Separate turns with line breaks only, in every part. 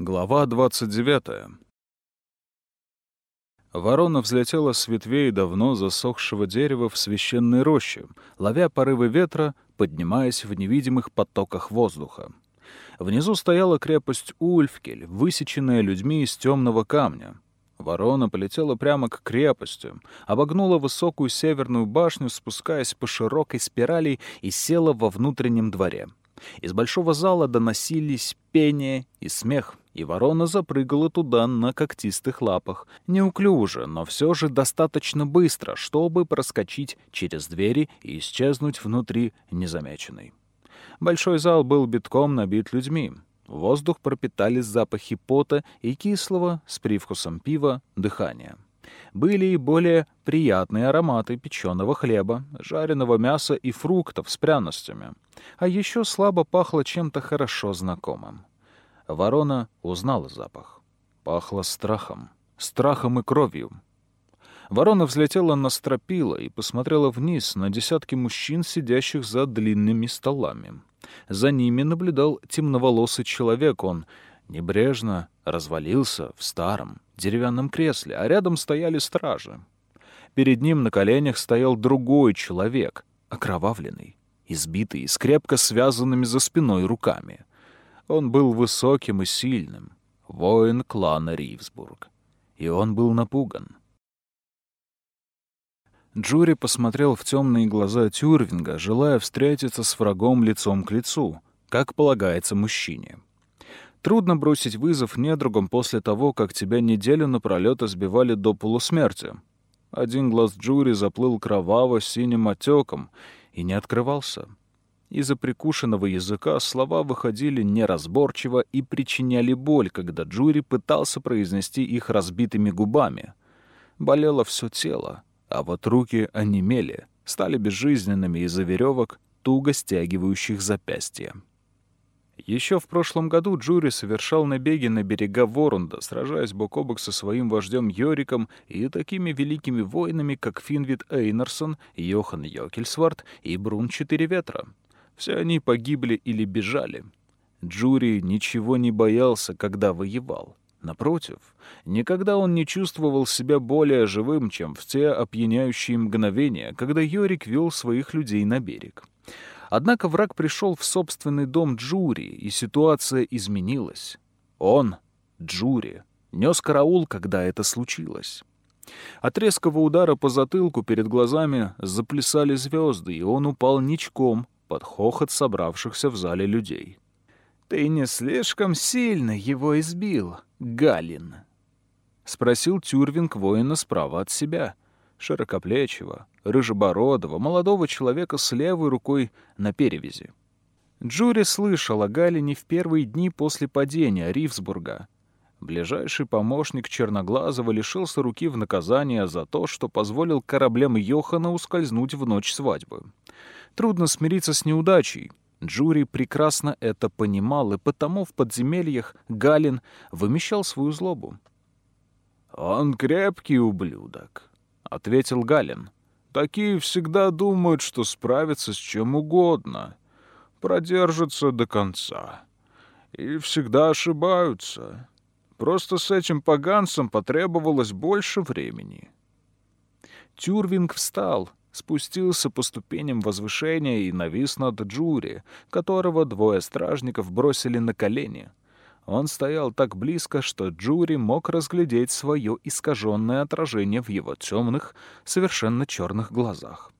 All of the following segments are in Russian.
Глава 29. Ворона взлетела с ветвей давно засохшего дерева в священной роще, ловя порывы ветра, поднимаясь в невидимых потоках воздуха. Внизу стояла крепость Ульфкель, высеченная людьми из темного камня. Ворона полетела прямо к крепости, обогнула высокую северную башню, спускаясь по широкой спирали и села во внутреннем дворе. Из большого зала доносились пение и смех, и ворона запрыгала туда на когтистых лапах, неуклюже, но все же достаточно быстро, чтобы проскочить через двери и исчезнуть внутри незамеченной. Большой зал был битком набит людьми. Воздух пропитали запахи пота и кислого, с привкусом пива, дыхания. Были и более приятные ароматы печеного хлеба, жареного мяса и фруктов с пряностями. А еще слабо пахло чем-то хорошо знакомым. Ворона узнала запах. Пахло страхом. Страхом и кровью. Ворона взлетела на стропила и посмотрела вниз на десятки мужчин, сидящих за длинными столами. За ними наблюдал темноволосый человек. Он небрежно развалился в старом деревянном кресле, а рядом стояли стражи. Перед ним на коленях стоял другой человек, окровавленный, избитый, с крепко связанными за спиной руками. Он был высоким и сильным, воин клана Ривсбург. И он был напуган. Джури посмотрел в темные глаза Тюрвинга, желая встретиться с врагом лицом к лицу, как полагается мужчине. Трудно бросить вызов недругам после того, как тебя неделю напролёт избивали до полусмерти. Один глаз Джури заплыл кроваво-синим отеком и не открывался. Из-за прикушенного языка слова выходили неразборчиво и причиняли боль, когда Джури пытался произнести их разбитыми губами. Болело все тело, а вот руки онемели, стали безжизненными из-за веревок, туго стягивающих запястья. Еще в прошлом году Джури совершал набеги на берега Ворунда, сражаясь бок о бок со своим вождем Йориком и такими великими воинами, как Финвит Эйнерсон, Йохан Йокельсвард и Брун Четыре Ветра. Все они погибли или бежали. Джури ничего не боялся, когда воевал. Напротив, никогда он не чувствовал себя более живым, чем в те опьяняющие мгновения, когда Йорик вел своих людей на берег. Однако враг пришел в собственный дом Джури, и ситуация изменилась. Он, Джури, нес караул, когда это случилось. От резкого удара по затылку перед глазами заплясали звезды, и он упал ничком, под хохот собравшихся в зале людей. «Ты не слишком сильно его избил, Галин?» — спросил Тюрвинг воина справа от себя, широкоплечего, рыжебородого, молодого человека с левой рукой на перевязи. Джури слышал о Галине в первые дни после падения Ривсбурга. Ближайший помощник Черноглазого лишился руки в наказание за то, что позволил кораблям Йохана ускользнуть в ночь свадьбы. Трудно смириться с неудачей. Джури прекрасно это понимал, и потому в подземельях Галин вымещал свою злобу. «Он крепкий ублюдок», — ответил Галин. «Такие всегда думают, что справятся с чем угодно, продержатся до конца. И всегда ошибаются. Просто с этим поганцем потребовалось больше времени». Тюрвинг встал, спустился по ступеням возвышения и навис над Джури, которого двое стражников бросили на колени. Он стоял так близко, что Джури мог разглядеть свое искаженное отражение в его темных, совершенно черных глазах.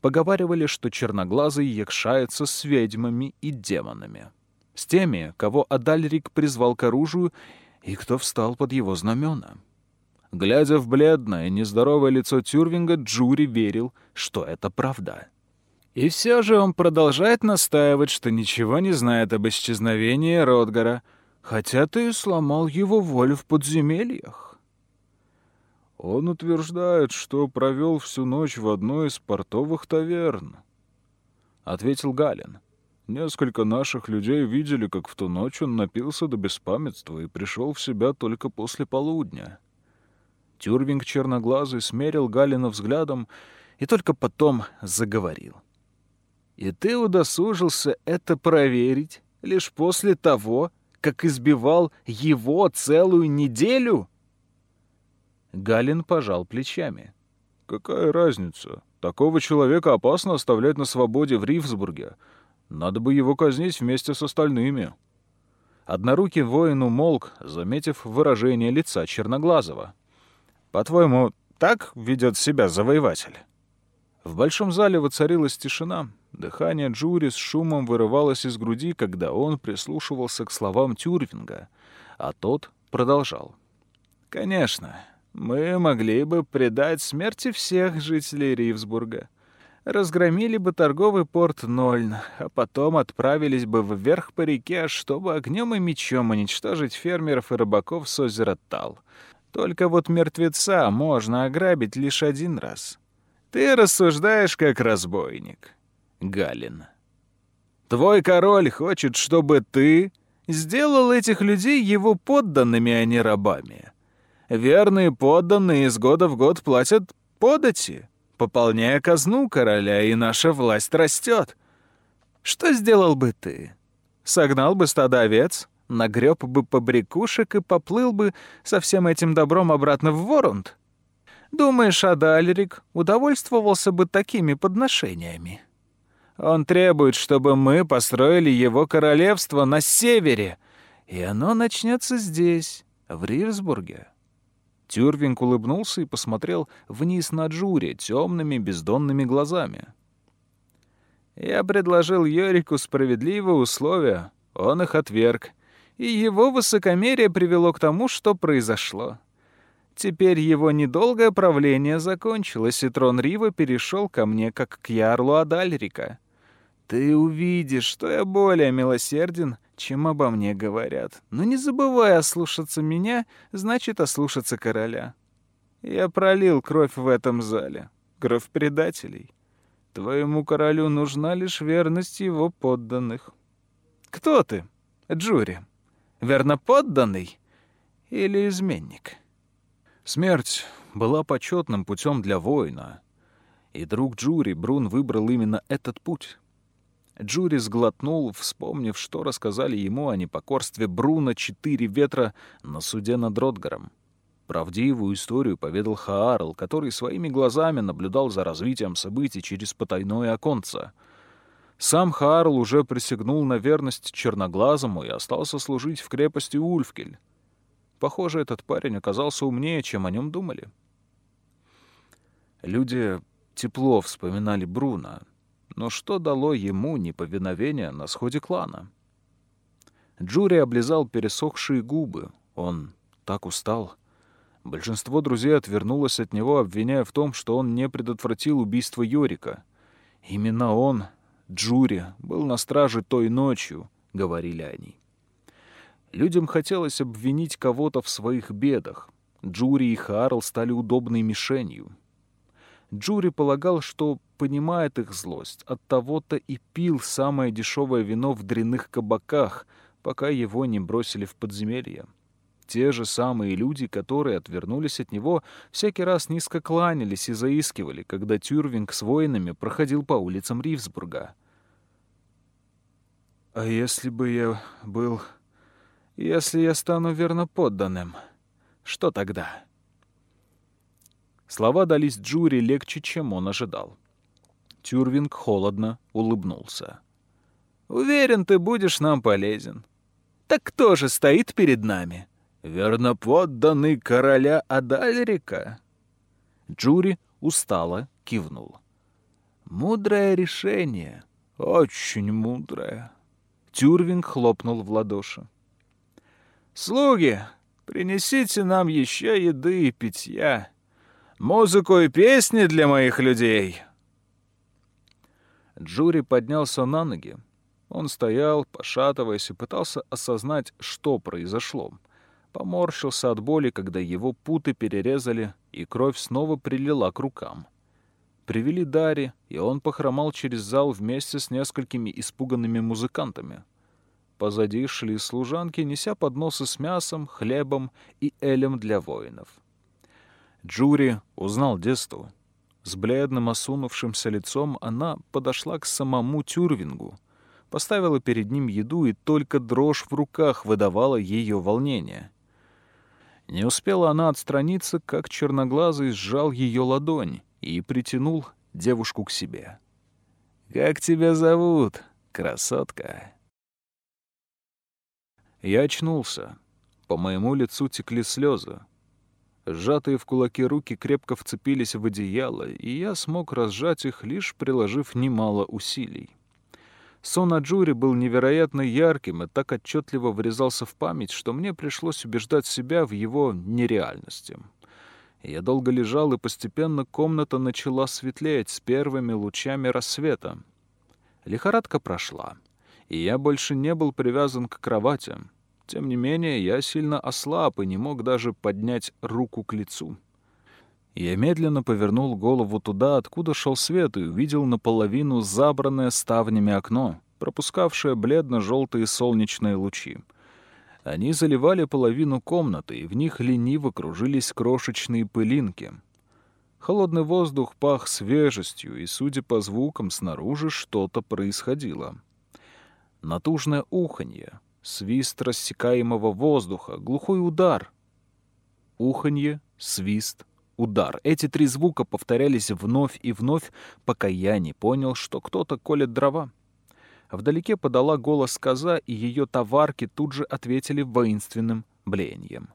Поговаривали, что черноглазый якшается с ведьмами и демонами. С теми, кого Адальрик призвал к оружию и кто встал под его знамена. Глядя в бледное, нездоровое лицо Тюрвинга, Джури верил, что это правда. И все же он продолжает настаивать, что ничего не знает об исчезновении Ротгара, хотя ты сломал его волю в подземельях. Он утверждает, что провел всю ночь в одной из портовых таверн, — ответил Галин. Несколько наших людей видели, как в ту ночь он напился до беспамятства и пришел в себя только после полудня. — Тюрвинг черноглазый смерил Галина взглядом и только потом заговорил. «И ты удосужился это проверить лишь после того, как избивал его целую неделю?» Галин пожал плечами. «Какая разница? Такого человека опасно оставлять на свободе в Ривсбурге. Надо бы его казнить вместе с остальными». Однорукий воин умолк, заметив выражение лица Черноглазого. «По-твоему, так ведет себя завоеватель?» В большом зале воцарилась тишина. Дыхание Джури с шумом вырывалось из груди, когда он прислушивался к словам Тюрвинга, а тот продолжал. «Конечно, мы могли бы предать смерти всех жителей Ривсбурга. Разгромили бы торговый порт Нольн, а потом отправились бы вверх по реке, чтобы огнем и мечом уничтожить фермеров и рыбаков с озера Тал. Только вот мертвеца можно ограбить лишь один раз. Ты рассуждаешь как разбойник, Галин. Твой король хочет, чтобы ты сделал этих людей его подданными, а не рабами. Верные подданные из года в год платят подати, пополняя казну короля, и наша власть растет. Что сделал бы ты? Согнал бы стадо овец, нагреб бы побрякушек и поплыл бы со всем этим добром обратно в Ворунд? Думаешь, Адальрик удовольствовался бы такими подношениями? Он требует, чтобы мы построили его королевство на севере, и оно начнется здесь, в Рирсбурге. Тюрвинг улыбнулся и посмотрел вниз на Джури темными бездонными глазами. «Я предложил Йорику справедливые условия, он их отверг, и его высокомерие привело к тому, что произошло. Теперь его недолгое правление закончилось, и трон Рива перешел ко мне, как к ярлу Адальрика. Ты увидишь, что я более милосерден, чем обо мне говорят. Но не забывай ослушаться меня, значит ослушаться короля. Я пролил кровь в этом зале, кровь предателей. Твоему королю нужна лишь верность его подданных. Кто ты, Джури? Верноподданный или изменник? Смерть была почетным путем для воина, и друг Джури Брун выбрал именно этот путь. Джури сглотнул, вспомнив, что рассказали ему о непокорстве Бруна «Четыре ветра» на суде над Ротгаром. Правдивую историю поведал Хаарл, который своими глазами наблюдал за развитием событий через потайное оконце. Сам Хаарл уже присягнул на верность черноглазому и остался служить в крепости Ульфкель. Похоже, этот парень оказался умнее, чем о нем думали. Люди тепло вспоминали Бруна, но что дало ему неповиновение на сходе клана? Джури облизал пересохшие губы. Он так устал. Большинство друзей отвернулось от него, обвиняя в том, что он не предотвратил убийство Йорика. Именно он, Джури, был на страже той ночью, — говорили они. Людям хотелось обвинить кого-то в своих бедах. Джури и Харл стали удобной мишенью. Джури полагал, что понимает их злость, от того-то и пил самое дешевое вино в дрянных кабаках, пока его не бросили в подземелье. Те же самые люди, которые отвернулись от него, всякий раз низко кланялись и заискивали, когда Тюрвинг с воинами проходил по улицам Ривсбурга. «А если бы я был... Если я стану верноподданным, что тогда?» Слова дались Джури легче, чем он ожидал. Тюрвинг холодно улыбнулся. «Уверен, ты будешь нам полезен. Так кто же стоит перед нами? Верноподданный короля Адальрика?» Джури устало кивнул. «Мудрое решение, очень мудрое». Тюрвинг хлопнул в ладоши. «Слуги, принесите нам еще еды и питья музыку и песни для моих людей!» Джури поднялся на ноги. Он стоял, пошатываясь, и пытался осознать, что произошло. Поморщился от боли, когда его путы перерезали, и кровь снова прилила к рукам. Привели Дари, и он похромал через зал вместе с несколькими испуганными музыкантами. Позади шли служанки, неся подносы с мясом, хлебом и элем для воинов. Джури узнал Десту. С бледным осунувшимся лицом она подошла к самому Тюрвингу. поставила перед ним еду, и только дрожь в руках выдавала ее волнение. Не успела она отстраниться, как черноглазый сжал ее ладонь и притянул девушку к себе. «Как тебя зовут, красотка?» Я очнулся. По моему лицу текли слезы. Сжатые в кулаки руки крепко вцепились в одеяло, и я смог разжать их, лишь приложив немало усилий. Сон о Джуре был невероятно ярким и так отчетливо врезался в память, что мне пришлось убеждать себя в его нереальности. Я долго лежал, и постепенно комната начала светлеть с первыми лучами рассвета. Лихорадка прошла, и я больше не был привязан к кровати. Тем не менее, я сильно ослаб и не мог даже поднять руку к лицу. Я медленно повернул голову туда, откуда шел свет, и увидел наполовину забранное ставнями окно, пропускавшее бледно-желтые солнечные лучи. Они заливали половину комнаты, и в них лениво кружились крошечные пылинки. Холодный воздух пах свежестью, и, судя по звукам, снаружи что-то происходило. Натужное уханье, свист рассекаемого воздуха, глухой удар. Уханье, свист, удар. Эти три звука повторялись вновь и вновь, пока я не понял, что кто-то колет дрова. Вдалеке подала голос коза, и ее товарки тут же ответили воинственным блеянием.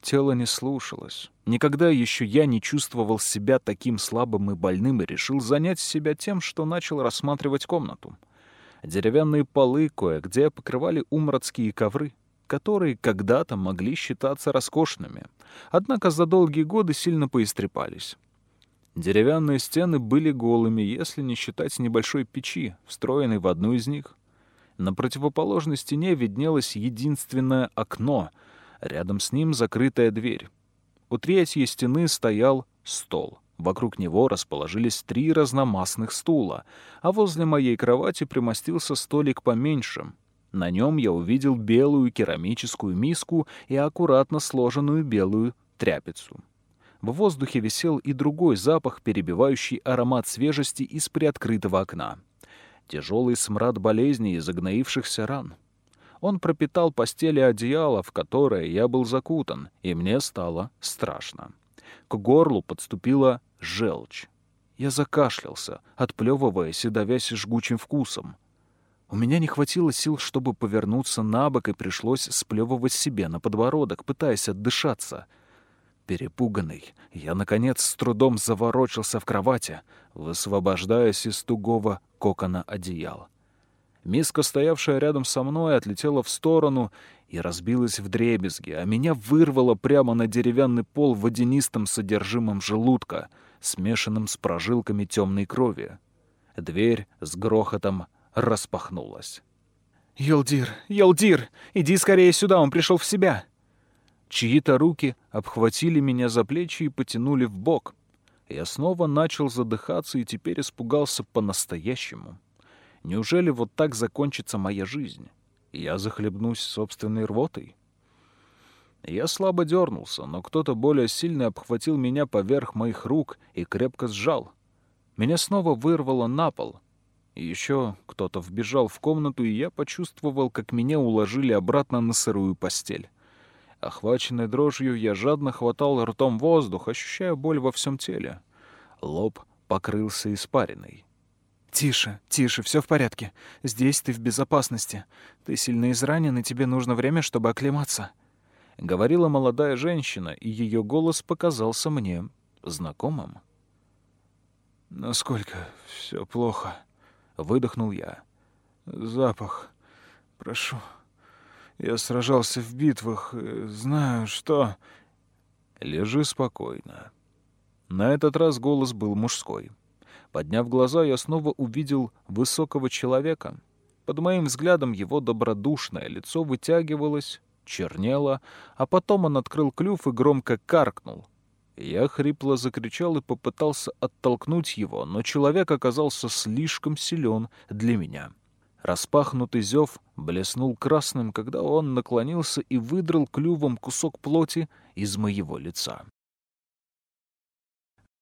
Тело не слушалось. Никогда еще я не чувствовал себя таким слабым и больным и решил занять себя тем, что начал рассматривать комнату. Деревянные полы кое-где покрывали умротские ковры, которые когда-то могли считаться роскошными, однако за долгие годы сильно поистрепались. Деревянные стены были голыми, если не считать небольшой печи, встроенной в одну из них. На противоположной стене виднелось единственное окно, рядом с ним закрытая дверь. У третьей стены стоял стол. Вокруг него расположились три разномастных стула, а возле моей кровати примостился столик поменьше. На нем я увидел белую керамическую миску и аккуратно сложенную белую тряпицу. В воздухе висел и другой запах, перебивающий аромат свежести из приоткрытого окна. Тяжелый смрад болезни и загноившихся ран. Он пропитал постели одеяло, в которое я был закутан, и мне стало страшно. К горлу подступила желчь. Я закашлялся, отплевываясь и давясь жгучим вкусом. У меня не хватило сил, чтобы повернуться на бок, и пришлось сплевывать себе на подбородок, пытаясь отдышаться. Перепуганный, я, наконец, с трудом заворочился в кровати, высвобождаясь из тугого кокона одеял. Миска, стоявшая рядом со мной, отлетела в сторону и разбилась в дребезги, а меня вырвало прямо на деревянный пол водянистым содержимым желудка, смешанным с прожилками темной крови. Дверь с грохотом распахнулась. «Елдир! Елдир! Иди скорее сюда, он пришел в себя!» Чьи-то руки обхватили меня за плечи и потянули в бок. Я снова начал задыхаться и теперь испугался по-настоящему. Неужели вот так закончится моя жизнь? Я захлебнусь собственной рвотой? Я слабо дернулся, но кто-то более сильный обхватил меня поверх моих рук и крепко сжал. Меня снова вырвало на пол. Еще кто-то вбежал в комнату, и я почувствовал, как меня уложили обратно на сырую постель. Охваченный дрожью, я жадно хватал ртом воздух, ощущая боль во всем теле. Лоб покрылся испариной. «Тише, тише, все в порядке. Здесь ты в безопасности. Ты сильно изранен, и тебе нужно время, чтобы оклематься», — говорила молодая женщина, и ее голос показался мне знакомым. «Насколько все плохо?» — выдохнул я. «Запах. Прошу. Я сражался в битвах. Э, знаю, что...» «Лежи спокойно». На этот раз голос был мужской. Подняв глаза, я снова увидел высокого человека. Под моим взглядом его добродушное лицо вытягивалось, чернело, а потом он открыл клюв и громко каркнул. Я хрипло закричал и попытался оттолкнуть его, но человек оказался слишком силен для меня. Распахнутый зев блеснул красным, когда он наклонился и выдрал клювом кусок плоти из моего лица.